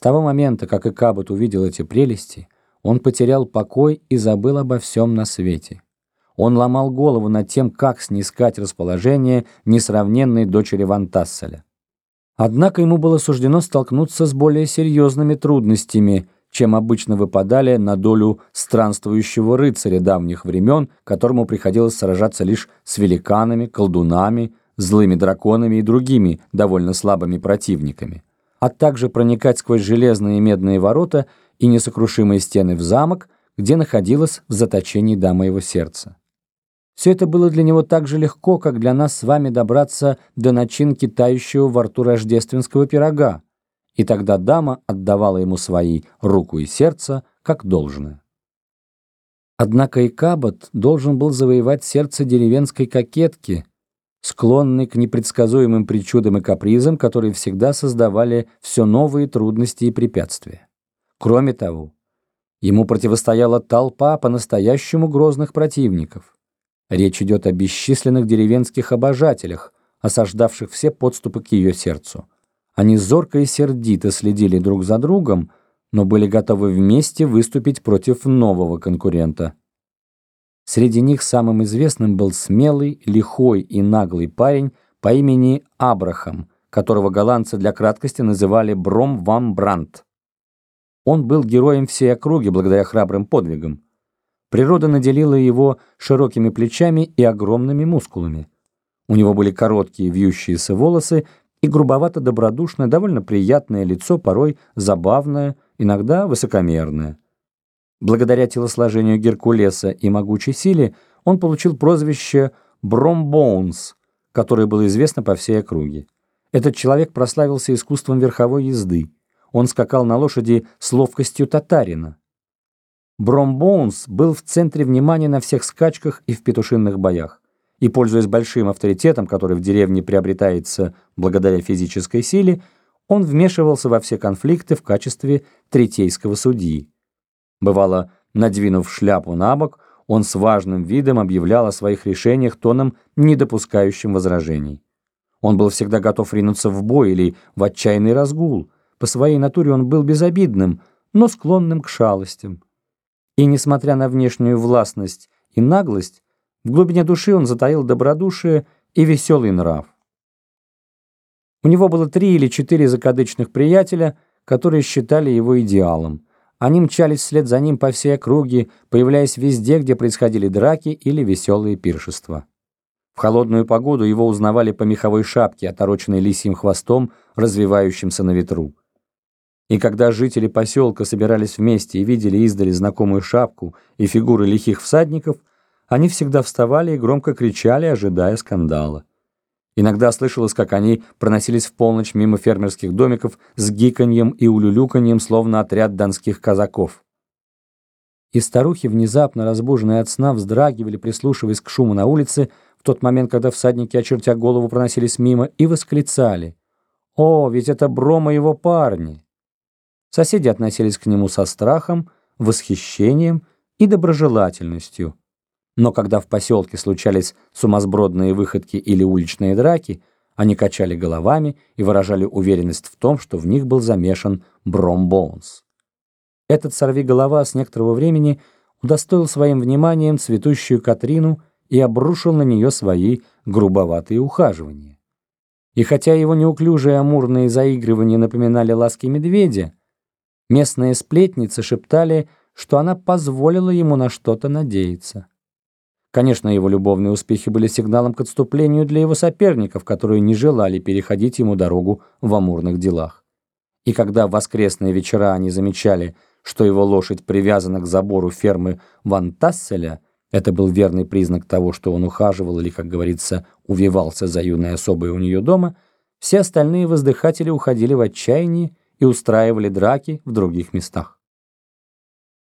С того момента, как Икабот увидел эти прелести, он потерял покой и забыл обо всем на свете. Он ломал голову над тем, как снискать расположение несравненной дочери Вантасселя. Однако ему было суждено столкнуться с более серьезными трудностями, чем обычно выпадали на долю странствующего рыцаря давних времен, которому приходилось сражаться лишь с великанами, колдунами, злыми драконами и другими довольно слабыми противниками, а также проникать сквозь железные и медные ворота и несокрушимые стены в замок, где находилась в заточении дама его сердца. Все это было для него так же легко, как для нас с вами добраться до начинки тающего во рту рождественского пирога, и тогда дама отдавала ему свои руку и сердце, как должное. Однако и Кабот должен был завоевать сердце деревенской кокетки, склонной к непредсказуемым причудам и капризам, которые всегда создавали все новые трудности и препятствия. Кроме того, ему противостояла толпа по-настоящему грозных противников. Речь идет о бесчисленных деревенских обожателях, осаждавших все подступы к ее сердцу. Они зорко и сердито следили друг за другом, но были готовы вместе выступить против нового конкурента. Среди них самым известным был смелый, лихой и наглый парень по имени Абрахам, которого голландцы для краткости называли Бром Ван Брандт. Он был героем всей округи благодаря храбрым подвигам. Природа наделила его широкими плечами и огромными мускулами. У него были короткие вьющиеся волосы и грубовато-добродушное, довольно приятное лицо, порой забавное, иногда высокомерное. Благодаря телосложению Геркулеса и могучей силе он получил прозвище Бромбоунс, которое было известно по всей округе. Этот человек прославился искусством верховой езды. Он скакал на лошади с ловкостью татарина. Бромбоунс был в центре внимания на всех скачках и в петушинных боях. И, пользуясь большим авторитетом, который в деревне приобретается благодаря физической силе, он вмешивался во все конфликты в качестве третейского судьи. Бывало, надвинув шляпу на бок, он с важным видом объявлял о своих решениях тоном, не допускающим возражений. Он был всегда готов ринуться в бой или в отчаянный разгул. По своей натуре он был безобидным, но склонным к шалостям. И, несмотря на внешнюю властность и наглость, в глубине души он затаил добродушие и веселый нрав. У него было три или четыре закадычных приятеля, которые считали его идеалом. Они мчались вслед за ним по всей округе, появляясь везде, где происходили драки или веселые пиршества. В холодную погоду его узнавали по меховой шапке, отороченной лисьим хвостом, развивающимся на ветру. И когда жители поселка собирались вместе и видели издали знакомую шапку и фигуры лихих всадников, они всегда вставали и громко кричали, ожидая скандала. Иногда слышалось, как они проносились в полночь мимо фермерских домиков с гиканьем и улюлюканьем, словно отряд донских казаков. И старухи, внезапно разбуженные от сна, вздрагивали, прислушиваясь к шуму на улице, в тот момент, когда всадники, очертя голову, проносились мимо, и восклицали. «О, ведь это Брома его парни!» Соседи относились к нему со страхом, восхищением и доброжелательностью. Но когда в поселке случались сумасбродные выходки или уличные драки, они качали головами и выражали уверенность в том, что в них был замешан Бром Боунс. Этот сорвиголова с некоторого времени удостоил своим вниманием цветущую Катрину и обрушил на нее свои грубоватые ухаживания. И хотя его неуклюжие амурные заигрывания напоминали ласки медведя, Местные сплетницы шептали, что она позволила ему на что-то надеяться. Конечно, его любовные успехи были сигналом к отступлению для его соперников, которые не желали переходить ему дорогу в амурных делах. И когда в воскресные вечера они замечали, что его лошадь привязана к забору фермы Ван Тасселя, это был верный признак того, что он ухаживал или, как говорится, увивался за юной особой у нее дома, все остальные воздыхатели уходили в отчаянии и устраивали драки в других местах.